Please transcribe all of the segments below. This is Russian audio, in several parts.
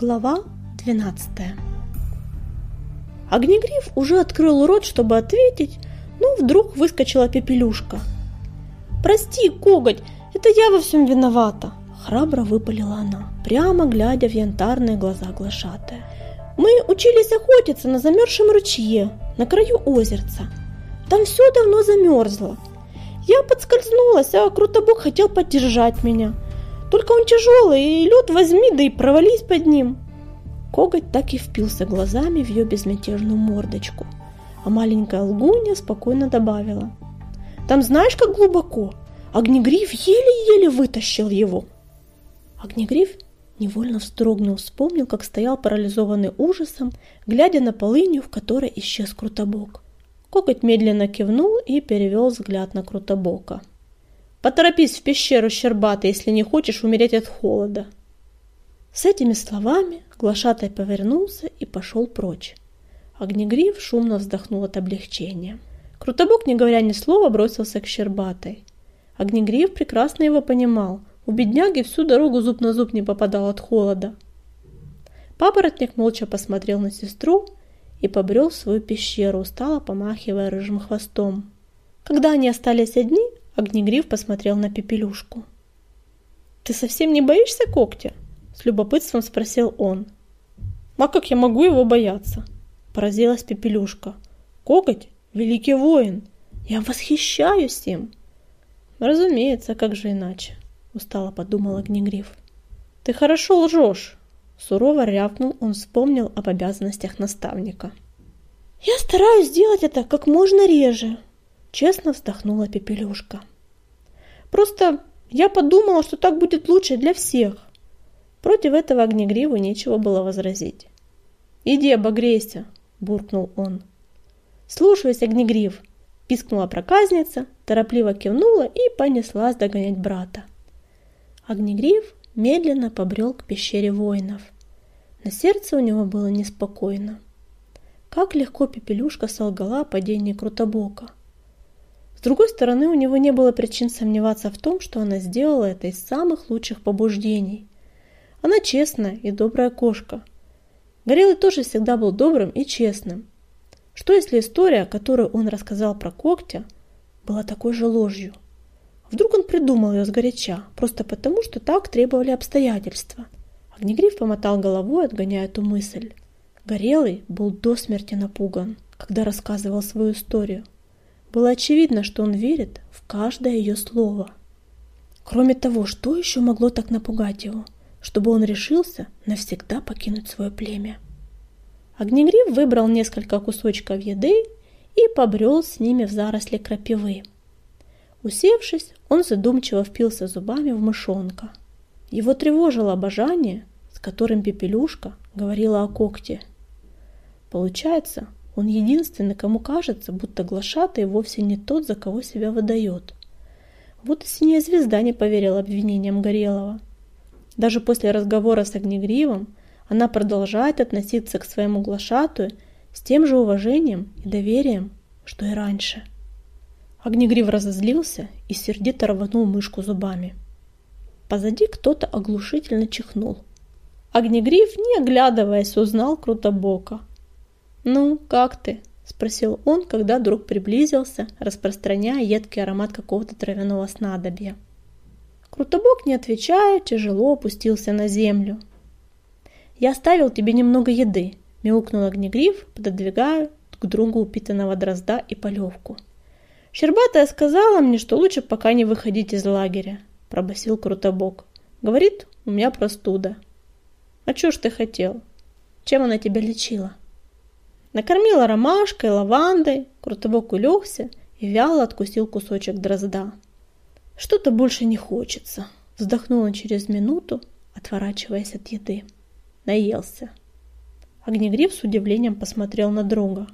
Глава 12 Огнегриф уже открыл рот, чтобы ответить, но вдруг выскочила Пепелюшка. «Прости, коготь, это я во всем виновата!» Храбро выпалила она, прямо глядя в янтарные глаза глашатая. «Мы учились охотиться на замерзшем ручье, на краю озерца. Там все давно замерзло. Я подскользнулась, а Крутобок хотел поддержать меня. Только он тяжелый, и лед возьми, да и провались под ним. Коготь так и впился глазами в ее безмятежную мордочку, а маленькая лгунья спокойно добавила. «Там знаешь, как глубоко? Огнегриф еле-еле вытащил его!» Огнегриф невольно вздрогнул, вспомнил, как стоял парализованный ужасом, глядя на полынью, в которой исчез Крутобок. Коготь медленно кивнул и перевел взгляд на Крутобока. «Поторопись в пещеру, Щербатый, если не хочешь умереть от холода!» С этими словами глашатай повернулся и пошел прочь. Огнегриф шумно вздохнул от облегчения. Крутобок, не говоря ни слова, бросился к Щербатой. Огнегриф прекрасно его понимал. У бедняги всю дорогу зуб на зуб не попадал от холода. Папоротник молча посмотрел на сестру и побрел в свою пещеру, устало помахивая рыжим хвостом. Когда они остались одни, Огнегриф посмотрел на Пепелюшку. «Ты совсем не боишься когтя?» С любопытством спросил он. «А как я могу его бояться?» Поразилась Пепелюшка. «Коготь — великий воин. Я восхищаюсь им!» «Разумеется, как же иначе?» Устало подумал Огнегриф. «Ты хорошо лжешь!» Сурово рявкнул, он вспомнил об обязанностях наставника. «Я стараюсь сделать это как можно реже», — честно вздохнула Пепелюшка. «Просто я подумала, что так будет лучше для всех. Против этого огнегриву нечего было возразить. «Иди обогрейся!» – буркнул он. «Слушаюсь, огнегрив!» – пискнула проказница, торопливо кивнула и понеслась догонять брата. Огнегрив медленно побрел к пещере воинов. На сердце у него было неспокойно. Как легко Пепелюшка солгала о падении Крутобока. Другой стороны, у него не было причин сомневаться в том, что она сделала это из самых лучших побуждений – она честная и добрая кошка. Горелый тоже всегда был добрым и честным. Что если история, которую он рассказал про когтя, была такой же ложью? Вдруг он придумал ее сгоряча, просто потому, что так требовали обстоятельства. Огнегриф помотал головой, отгоняя эту мысль. Горелый был до смерти напуган, когда рассказывал свою историю. Было очевидно, что он верит в каждое ее слово. Кроме того, что еще могло так напугать его? чтобы он решился навсегда покинуть свое племя. Огнегриф выбрал несколько кусочков еды и побрел с ними в заросли крапивы. Усевшись, он задумчиво впился зубами в мышонка. Его тревожило обожание, с которым Пепелюшка говорила о когте. Получается, он единственный, кому кажется, будто глашатый вовсе не тот, за кого себя выдает. Вот и синяя звезда не поверила обвинениям Горелого. Даже после разговора с Огнегривом она продолжает относиться к своему глашатую с тем же уважением и доверием, что и раньше. Огнегрив разозлился и сердито рванул мышку зубами. Позади кто-то оглушительно чихнул. Огнегриф, не оглядываясь, узнал Крутобока. «Ну, как ты?» – спросил он, когда друг приблизился, распространяя едкий аромат какого-то травяного снадобья. Крутобок, не отвечая, тяжело опустился на землю. «Я оставил тебе немного еды», – мяукнул огнегриф, пододвигая к другу упитанного дрозда и полевку. «Щербатая сказала мне, что лучше пока не выходить из лагеря», – пробасил Крутобок. «Говорит, у меня простуда». «А чё ж ты хотел? Чем она тебя лечила?» Накормила ромашкой, лавандой, Крутобок улегся и вяло откусил кусочек дрозда. Что-то больше не хочется. Вздохнул он через минуту, отворачиваясь от еды. Наелся. Огнегриф с удивлением посмотрел на друга.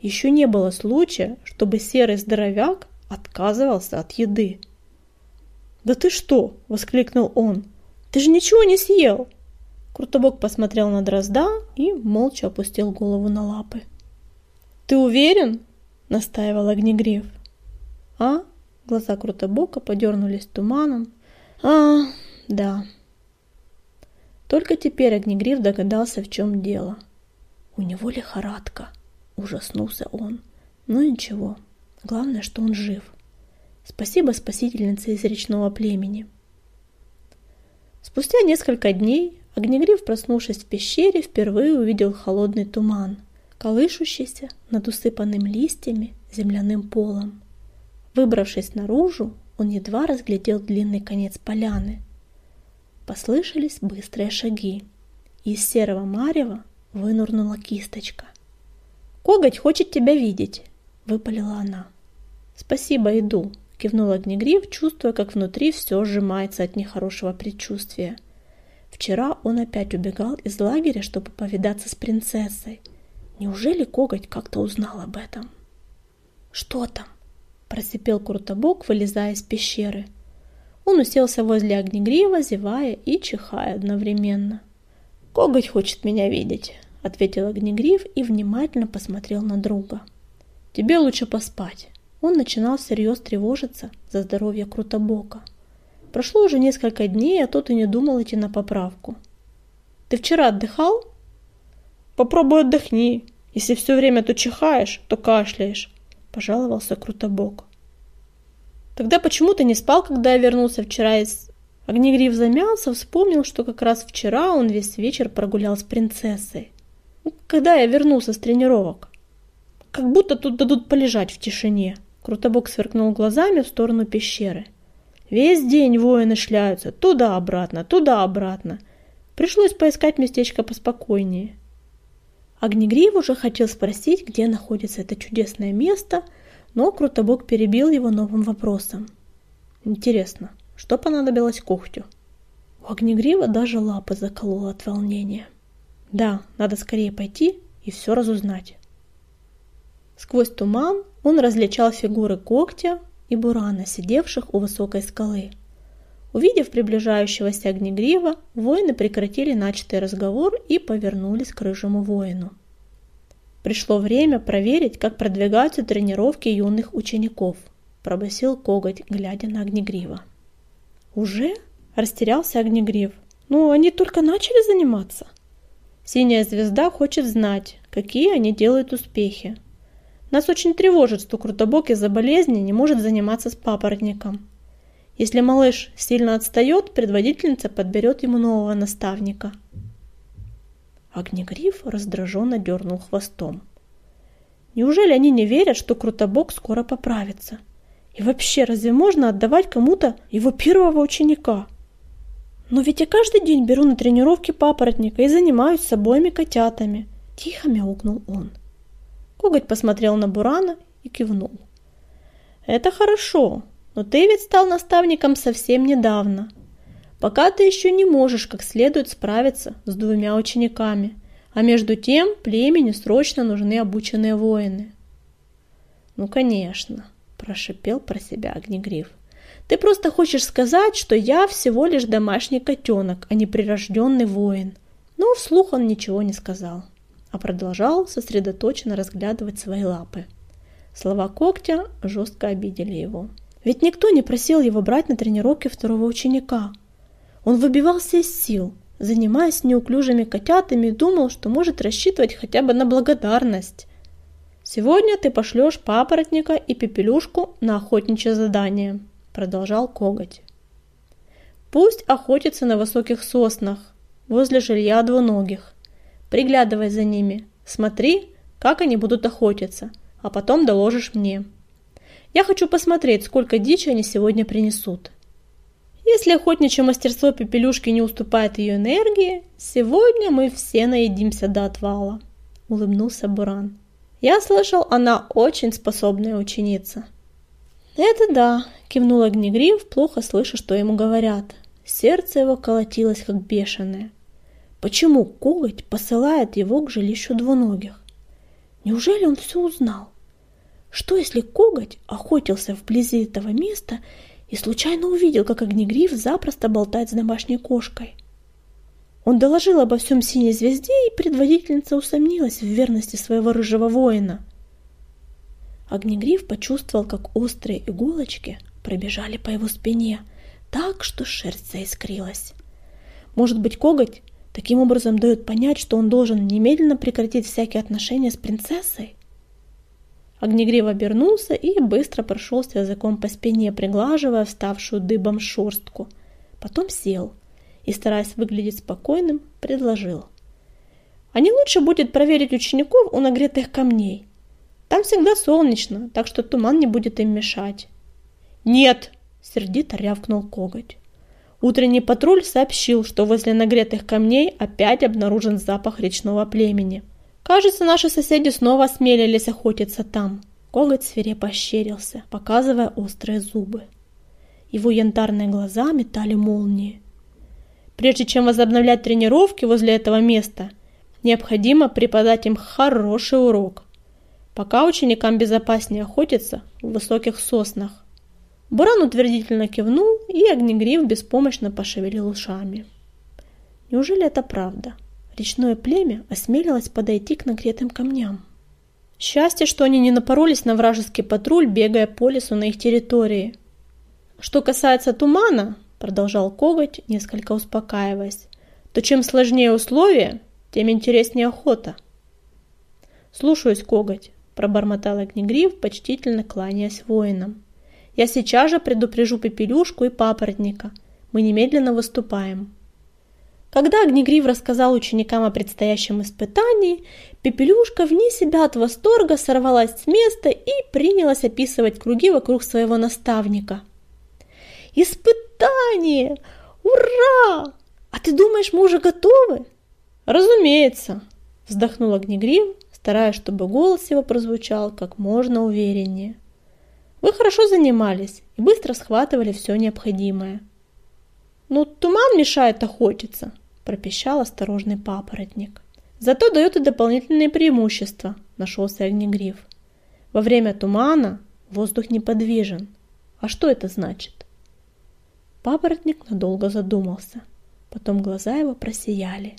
Еще не было случая, чтобы серый здоровяк отказывался от еды. «Да ты что?» – воскликнул он. «Ты же ничего не съел!» Крутобок посмотрел на дрозда и молча опустил голову на лапы. «Ты уверен?» – настаивал Огнегриф. «А?» Глаза Крутобока подернулись туманом. А, да. Только теперь Огнегриф догадался, в чем дело. У него лихорадка, ужаснулся он. Но ничего, главное, что он жив. Спасибо спасительнице из речного племени. Спустя несколько дней Огнегриф, проснувшись в пещере, впервые увидел холодный туман, колышущийся над усыпанным листьями земляным полом. Выбравшись наружу, он едва разглядел длинный конец поляны. Послышались быстрые шаги. Из серого марева вынурнула кисточка. «Коготь хочет тебя видеть!» — выпалила она. «Спасибо, иду!» — кивнул Огнегриф, чувствуя, как внутри все сжимается от нехорошего предчувствия. Вчера он опять убегал из лагеря, чтобы повидаться с принцессой. Неужели коготь как-то узнал об этом? «Что там?» – просипел Крутобок, вылезая из пещеры. Он уселся возле огнегрива, зевая и чихая одновременно. «Коготь хочет меня видеть», – ответил огнегрив и внимательно посмотрел на друга. «Тебе лучше поспать». Он начинал всерьез тревожиться за здоровье Крутобока – Прошло уже несколько дней, а тот и не думал идти на поправку. «Ты вчера отдыхал?» «Попробуй отдохни. Если все время то чихаешь, то кашляешь», – пожаловался Крутобок. «Тогда почему ты не спал, когда я вернулся вчера из...» Огнегриф замялся, вспомнил, что как раз вчера он весь вечер прогулял с принцессой. «Ну, «Когда я вернулся с тренировок?» «Как будто тут дадут полежать в тишине», – Крутобок сверкнул глазами в сторону пещеры – Весь день воины шляются туда-обратно, туда-обратно. Пришлось поискать местечко поспокойнее. Огнегрив уже хотел спросить, где находится это чудесное место, но Крутобок перебил его новым вопросом. Интересно, что понадобилось когтю? У Огнегрива даже лапы закололо от волнения. Да, надо скорее пойти и все разузнать. Сквозь туман он различал фигуры когтя, и Бурана, сидевших у высокой скалы. Увидев приближающегося огнегрива, воины прекратили начатый разговор и повернулись к рыжему воину. Пришло время проверить, как продвигаются тренировки юных учеников, пробасил коготь, глядя на огнегрива. Уже? Растерялся огнегрив. Ну, они только начали заниматься. Синяя звезда хочет знать, какие они делают успехи, нас очень тревожит, что Крутобок из-за болезни не может заниматься с папоротником. Если малыш сильно отстает, предводительница подберет ему нового наставника. Огнегриф раздраженно дернул хвостом. Неужели они не верят, что Крутобок скоро поправится? И вообще, разве можно отдавать кому-то его первого ученика? Но ведь я каждый день беру на тренировки папоротника и занимаюсь с обоими котятами. Тихо мяукнул он. Коготь посмотрел на Бурана и кивнул. «Это хорошо, но ты ведь стал наставником совсем недавно. Пока ты еще не можешь как следует справиться с двумя учениками, а между тем племени срочно нужны обученные воины». «Ну, конечно», – прошипел про себя Огнегриф. «Ты просто хочешь сказать, что я всего лишь домашний котенок, а не прирожденный воин». Но вслух он ничего не сказал а продолжал сосредоточенно разглядывать свои лапы. Слова когтя жестко обидели его. Ведь никто не просил его брать на тренировки второго ученика. Он выбивался из сил, занимаясь неуклюжими котятами, думал, что может рассчитывать хотя бы на благодарность. «Сегодня ты пошлешь папоротника и пепелюшку на охотничье задание», – продолжал коготь. «Пусть охотятся на высоких соснах, возле жилья двуногих. Приглядывай за ними. Смотри, как они будут охотиться, а потом доложишь мне. Я хочу посмотреть, сколько дичи они сегодня принесут. Если охотничье мастерство Пепелюшки не уступает ее энергии, сегодня мы все наедимся до отвала», — улыбнулся Буран. «Я слышал, она очень способная ученица». «Это да», — кивнул Огнегрив, плохо слыша, что ему говорят. Сердце его колотилось, как бешеное. Почему коготь посылает его к жилищу двуногих? Неужели он все узнал? Что если коготь охотился вблизи этого места и случайно увидел, как огнегриф запросто болтает с домашней кошкой? Он доложил обо всем синей звезде, и предводительница усомнилась в верности своего рыжего воина. Огнегриф почувствовал, как острые иголочки пробежали по его спине, так что шерсть заискрилась. Может быть, коготь Таким образом дает понять, что он должен немедленно прекратить всякие отношения с принцессой. Огнегрив обернулся и быстро прошелся языком по спине, приглаживая вставшую дыбом шерстку. Потом сел и, стараясь выглядеть спокойным, предложил. А не лучше будет проверить учеников у нагретых камней. Там всегда солнечно, так что туман не будет им мешать. «Нет!» – сердито рявкнул коготь. Утренний патруль сообщил, что возле нагретых камней опять обнаружен запах речного племени. Кажется, наши соседи снова осмелились охотиться там. Коготь свирепо ощерился, показывая острые зубы. Его янтарные глаза метали молнии. Прежде чем возобновлять тренировки возле этого места, необходимо преподать им хороший урок. Пока ученикам безопаснее охотиться в высоких соснах. Буран утвердительно кивнул, и Огнегриф беспомощно пошевелил ушами. Неужели это правда? Речное племя осмелилось подойти к нагретым камням. Счастье, что они не напоролись на вражеский патруль, бегая по лесу на их территории. Что касается тумана, продолжал коготь, несколько успокаиваясь, то чем сложнее условия, тем интереснее охота. Слушаюсь, коготь, пробормотал Огнегриф, почтительно кланяясь воинам. Я сейчас же предупрежу Пепелюшку и Папоротника. Мы немедленно выступаем. Когда Огнегрив рассказал ученикам о предстоящем испытании, Пепелюшка вне себя от восторга сорвалась с места и принялась описывать круги вокруг своего наставника. «Испытание! Ура! А ты думаешь, мы уже готовы?» «Разумеется!» – вздохнул Огнегрив, стараясь, чтобы голос его прозвучал как можно увереннее. Вы хорошо занимались и быстро схватывали все необходимое. «Ну, туман мешает охотиться», – пропищал осторожный папоротник. «Зато дает и дополнительные преимущества», – нашелся огнегриф. «Во время тумана воздух неподвижен. А что это значит?» Папоротник надолго задумался. Потом глаза его просияли.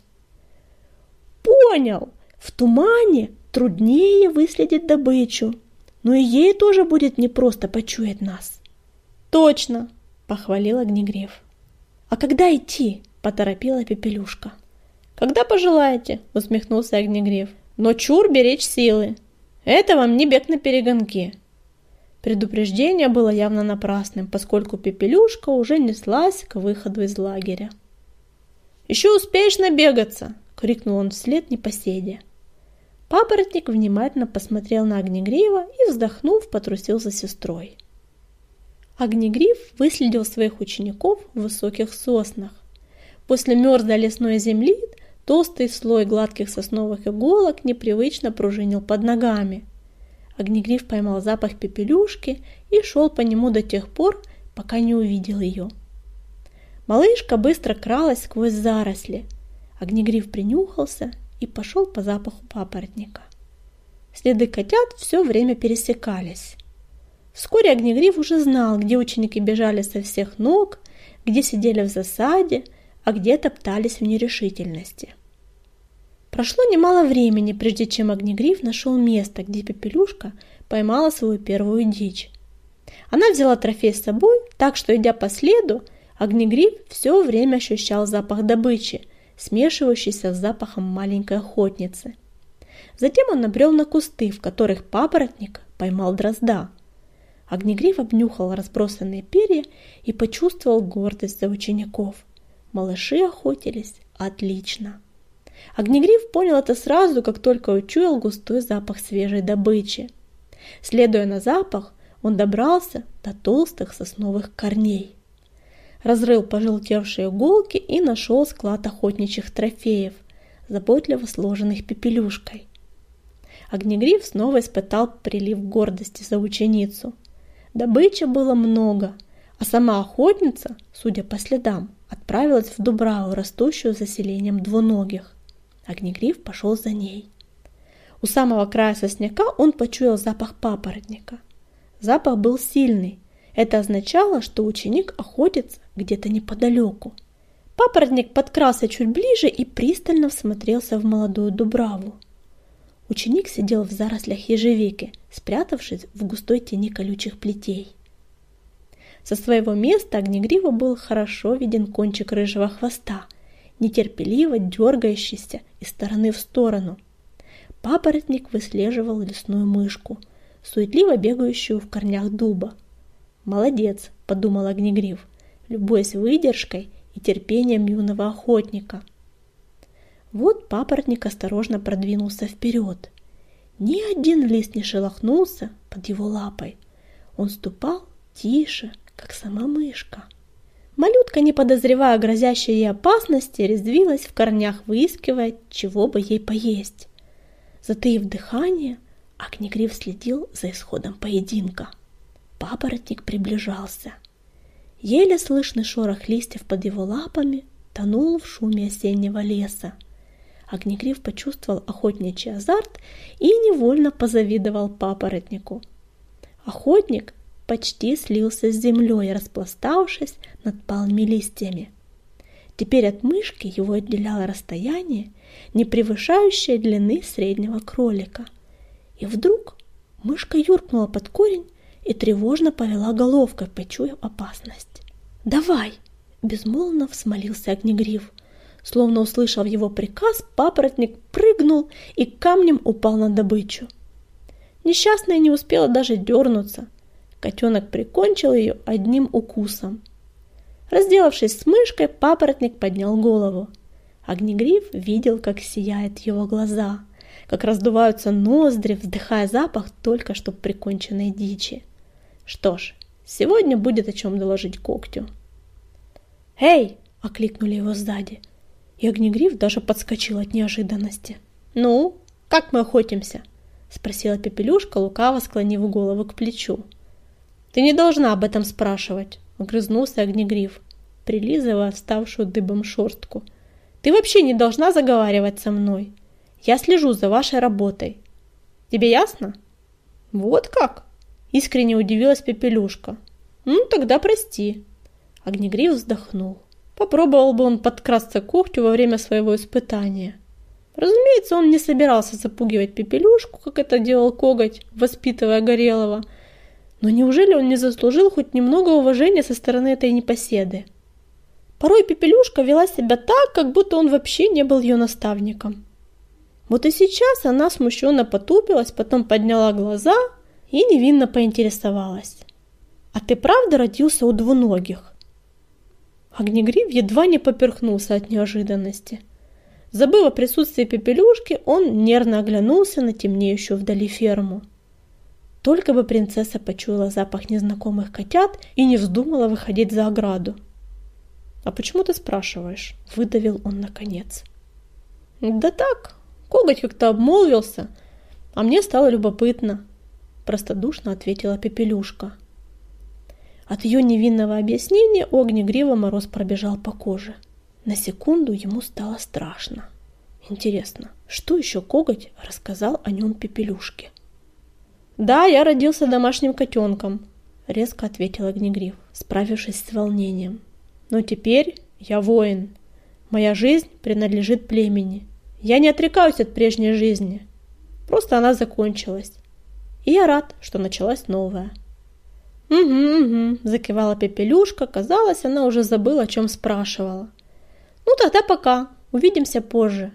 «Понял! В тумане труднее выследить добычу но и ей тоже будет непросто почуять нас. Точно, похвалил Огнегрев. А когда идти? Поторопила Пепелюшка. Когда пожелаете, усмехнулся Огнегрев. Но чур беречь силы. Это вам не бег на перегонки. Предупреждение было явно напрасным, поскольку Пепелюшка уже неслась к выходу из лагеря. «Еще успеешь набегаться!» — крикнул он вслед непоседе. Папоротник внимательно посмотрел на Огнегрива и, вздохнув, потрусил за сестрой. Огнегрив выследил своих учеников в высоких соснах. После мерзлой лесной земли толстый слой гладких сосновых иголок непривычно пружинил под ногами. Огнегрив поймал запах пепелюшки и шел по нему до тех пор, пока не увидел ее. Малышка быстро кралась сквозь заросли. Огнегрив принюхался и пошел по запаху папоротника. Следы котят все время пересекались. Вскоре Огнегриф уже знал, где ученики бежали со всех ног, где сидели в засаде, а где топтались в нерешительности. Прошло немало времени, прежде чем Огнегриф нашел место, где Пепелюшка поймала свою первую дичь. Она взяла трофей с собой, так что, идя по следу, Огнегриф все время ощущал запах добычи – смешивающийся с запахом маленькой охотницы. Затем он набрел на кусты, в которых папоротник поймал дрозда. Огнегриф обнюхал разбросанные перья и почувствовал гордость за учеников. Малыши охотились отлично. Огнегриф понял это сразу, как только учуял густой запах свежей добычи. Следуя на запах, он добрался до толстых сосновых корней разрыл пожелтевшие иголки и нашел склад охотничьих трофеев, заботливо сложенных пепелюшкой. Огнегриф снова испытал прилив гордости за ученицу. Добычи было много, а сама охотница, судя по следам, отправилась в Дубраву, растущую заселением двуногих. Огнегриф пошел за ней. У самого края сосняка он почуял запах папоротника. Запах был сильный, это означало, что ученик охотится где-то неподалеку. Папоротник подкрался чуть ближе и пристально всмотрелся в молодую дубраву. Ученик сидел в зарослях ежевики, спрятавшись в густой тени колючих плетей. Со своего места Огнегрива был хорошо виден кончик рыжего хвоста, нетерпеливо дергающийся из стороны в сторону. Папоротник выслеживал лесную мышку, суетливо бегающую в корнях дуба. «Молодец!» – подумал Огнегрив, любуясь выдержкой и терпением юного охотника. Вот папоротник осторожно продвинулся вперед. Ни один лист не шелохнулся под его лапой. Он ступал тише, как сама мышка. Малютка, не подозревая грозящей ей опасности, резвилась в корнях, выискивая, чего бы ей поесть. Затаив дыхание, Огнегрив следил за исходом поединка. Папоротник приближался. Еле слышный шорох листьев под его лапами тонул в шуме осеннего леса. Огнегрив почувствовал охотничий азарт и невольно позавидовал папоротнику. Охотник почти слился с землей, распластавшись над палыми листьями. Теперь от мышки его отделяло расстояние, не превышающее длины среднего кролика. И вдруг мышка юркнула под корень и тревожно повела головкой, почуяв опасность. «Давай!» – безмолвно взмолился огнегрив. Словно услышав его приказ, папоротник прыгнул и камнем упал на добычу. Несчастная не успела даже дернуться. Котенок прикончил ее одним укусом. Разделавшись с мышкой, папоротник поднял голову. Огнегриф видел, как сияют его глаза, как раздуваются ноздри, вздыхая запах только что приконченной дичи. Что ж, сегодня будет о чем доложить когтю. «Эй!» — окликнули его сзади и Огнегриф даже подскочил от неожиданности. «Ну, как мы охотимся?» – спросила Пепелюшка, лукаво склонив голову к плечу. «Ты не должна об этом спрашивать», – огрызнулся Огнегриф, прилизывая вставшую дыбом шорстку. «Ты вообще не должна заговаривать со мной. Я слежу за вашей работой. Тебе ясно?» «Вот как?» – искренне удивилась Пепелюшка. «Ну, тогда прости». Огнегриф вздохнул. Попробовал бы он подкрасться к когтю во время своего испытания. Разумеется, он не собирался запугивать Пепелюшку, как это делал коготь, воспитывая Горелого. Но неужели он не заслужил хоть немного уважения со стороны этой непоседы? Порой Пепелюшка вела себя так, как будто он вообще не был ее наставником. Вот и сейчас она смущенно потупилась, потом подняла глаза и невинно поинтересовалась. «А ты правда родился у двуногих?» Огнегрив едва не поперхнулся от неожиданности. Забыв о присутствии пепелюшки, он нервно оглянулся на темнеющую вдали ферму. Только бы принцесса почуяла запах незнакомых котят и не вздумала выходить за ограду. «А почему ты спрашиваешь?» – выдавил он наконец. «Да так, коготь как-то обмолвился, а мне стало любопытно», – простодушно ответила Пепелюшка. От ее невинного объяснения у Огнегрива мороз пробежал по коже. На секунду ему стало страшно. Интересно, что еще коготь рассказал о нем Пепелюшке? «Да, я родился домашним котенком», — резко ответил Огнегрив, справившись с волнением. «Но теперь я воин. Моя жизнь принадлежит племени. Я не отрекаюсь от прежней жизни. Просто она закончилась. И я рад, что началась новая». «Угу, угу», – закивала Пепелюшка. Казалось, она уже забыла, о чем спрашивала. «Ну тогда пока. Увидимся позже».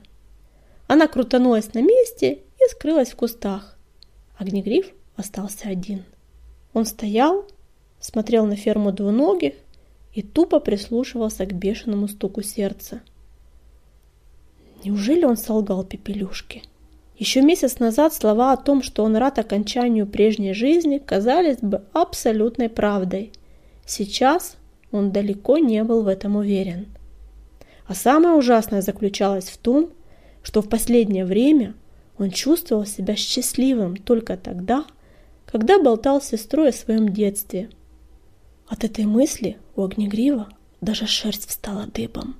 Она крутанулась на месте и скрылась в кустах. Огнегриф остался один. Он стоял, смотрел на ферму двуногих и тупо прислушивался к бешеному стуку сердца. Неужели он солгал Пепелюшке? Еще месяц назад слова о том, что он рад окончанию прежней жизни, казались бы абсолютной правдой. Сейчас он далеко не был в этом уверен. А самое ужасное заключалось в том, что в последнее время он чувствовал себя счастливым только тогда, когда болтал с сестрой о своем детстве. От этой мысли у Огнегрива даже шерсть встала дыбом.